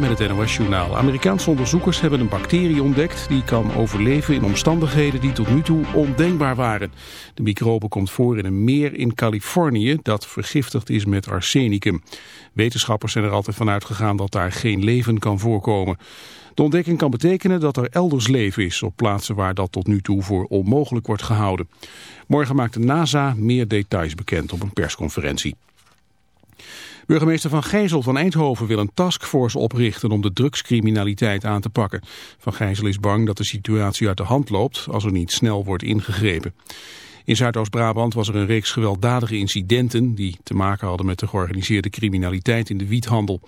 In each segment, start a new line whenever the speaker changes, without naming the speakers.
Met het NOS-journaal. Amerikaanse onderzoekers hebben een bacterie ontdekt die kan overleven in omstandigheden die tot nu toe ondenkbaar waren. De microbe komt voor in een meer in Californië dat vergiftigd is met arsenicum. Wetenschappers zijn er altijd van uitgegaan dat daar geen leven kan voorkomen. De ontdekking kan betekenen dat er elders leven is op plaatsen waar dat tot nu toe voor onmogelijk wordt gehouden. Morgen maakt de NASA meer details bekend op een persconferentie. Burgemeester Van Gijzel van Eindhoven wil een taskforce oprichten om de drugscriminaliteit aan te pakken. Van Gijzel is bang dat de situatie uit de hand loopt als er niet snel wordt ingegrepen. In Zuidoost-Brabant was er een reeks gewelddadige incidenten die te maken hadden met de georganiseerde criminaliteit in de wiethandel.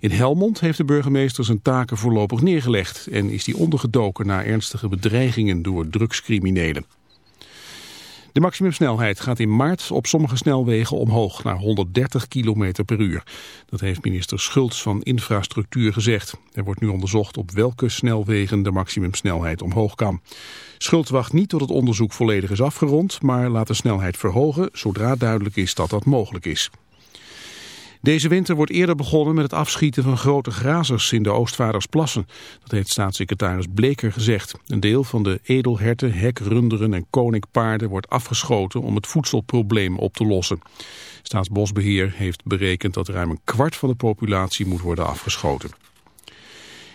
In Helmond heeft de burgemeester zijn taken voorlopig neergelegd en is die ondergedoken na ernstige bedreigingen door drugscriminelen. De maximumsnelheid gaat in maart op sommige snelwegen omhoog naar 130 km per uur. Dat heeft minister Schultz van Infrastructuur gezegd. Er wordt nu onderzocht op welke snelwegen de maximumsnelheid omhoog kan. Schultz wacht niet tot het onderzoek volledig is afgerond, maar laat de snelheid verhogen zodra duidelijk is dat dat mogelijk is. Deze winter wordt eerder begonnen met het afschieten van grote grazers in de Oostvaardersplassen. Dat heeft staatssecretaris Bleker gezegd. Een deel van de edelherten, hekrunderen en koninkpaarden wordt afgeschoten om het voedselprobleem op te lossen. Staatsbosbeheer heeft berekend dat ruim een kwart van de populatie moet worden afgeschoten.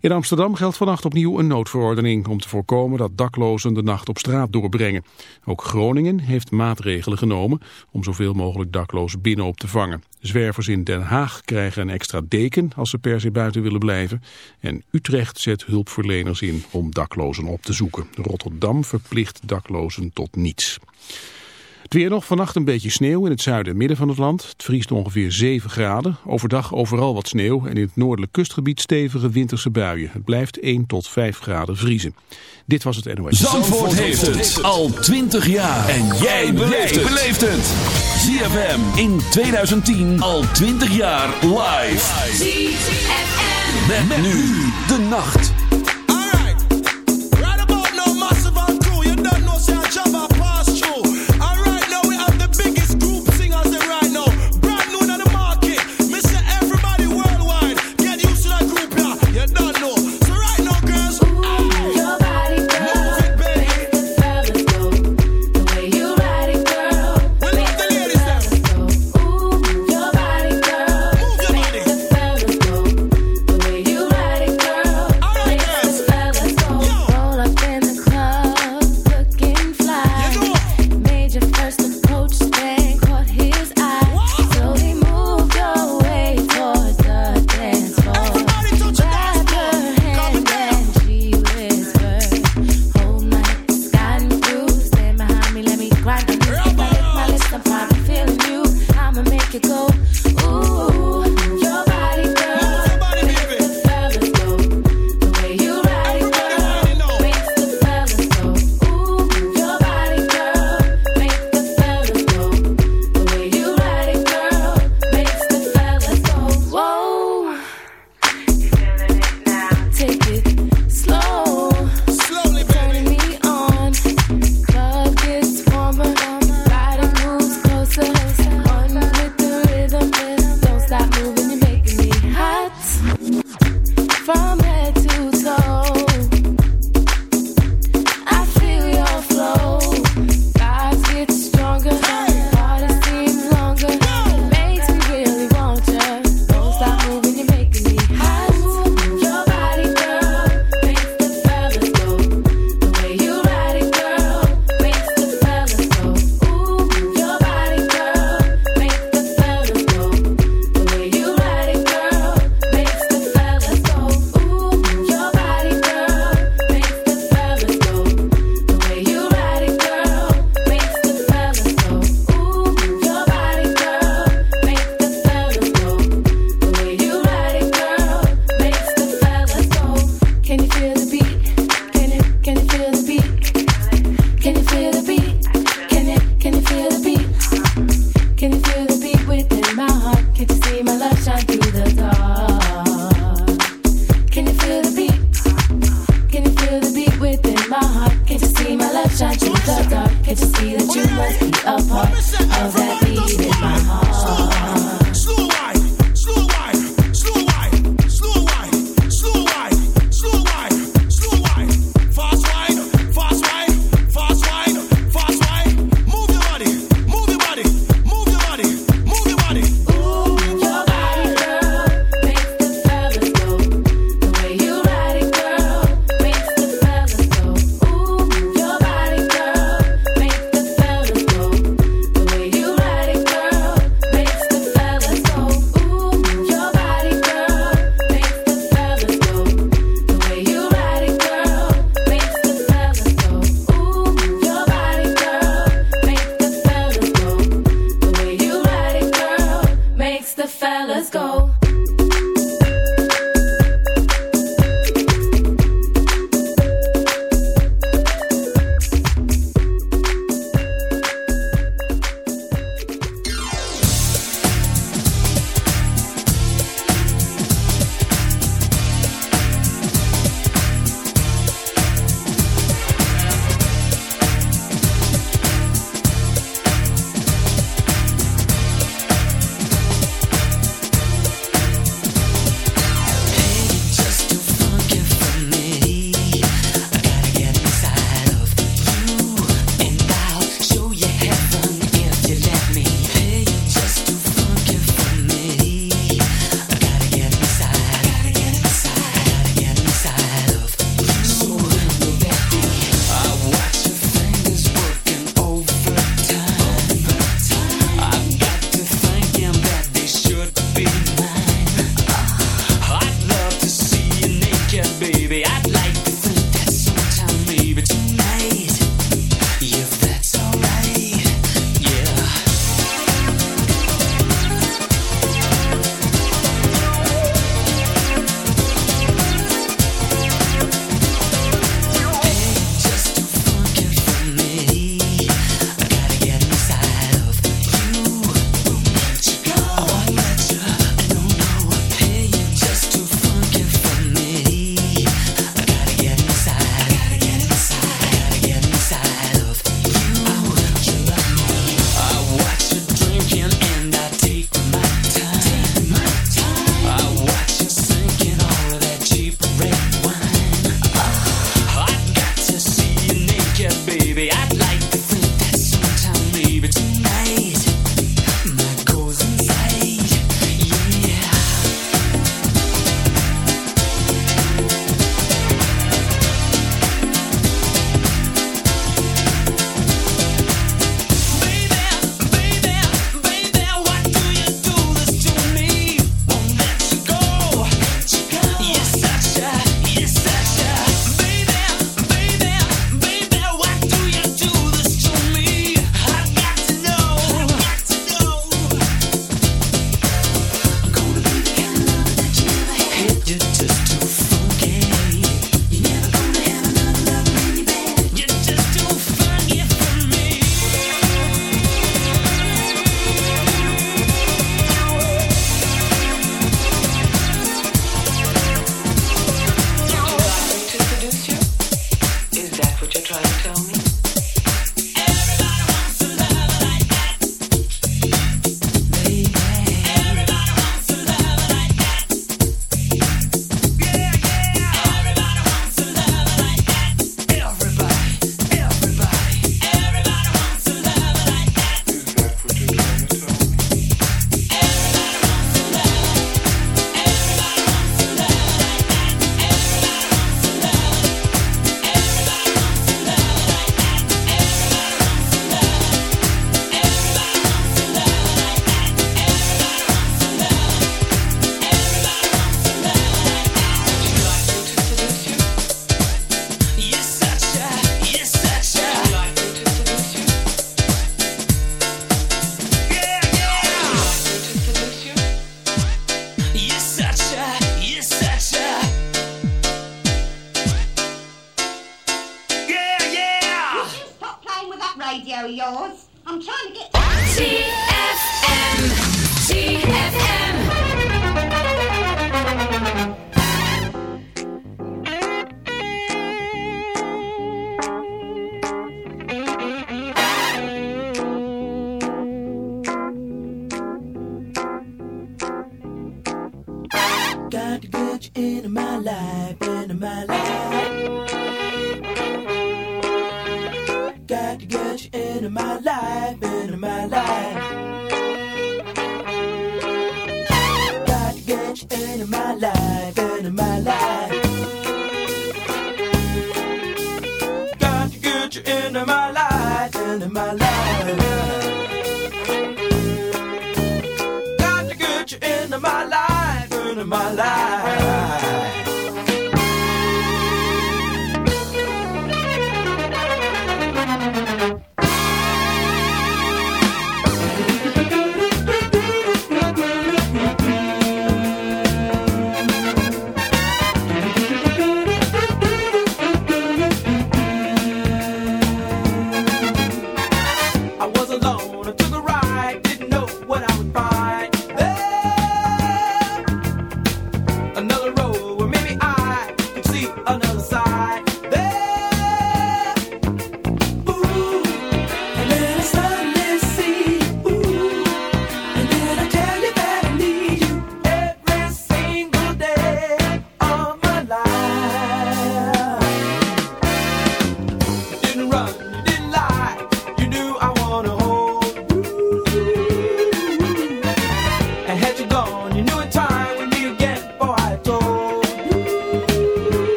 In Amsterdam geldt vannacht opnieuw een noodverordening om te voorkomen dat daklozen de nacht op straat doorbrengen. Ook Groningen heeft maatregelen genomen om zoveel mogelijk daklozen binnen op te vangen. Zwervers in Den Haag krijgen een extra deken als ze per se buiten willen blijven. En Utrecht zet hulpverleners in om daklozen op te zoeken. Rotterdam verplicht daklozen tot niets. Het weer nog vannacht een beetje sneeuw in het zuiden en midden van het land. Het vriest ongeveer 7 graden. Overdag overal wat sneeuw en in het noordelijk kustgebied stevige winterse buien. Het blijft 1 tot 5 graden vriezen. Dit was het NOS.
Zandvoort, Zandvoort heeft het al 20 jaar. En jij beleeft het. ZFM in 2010 al 20 jaar live. ZFM. Met, nu de nacht.
from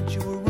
that you
were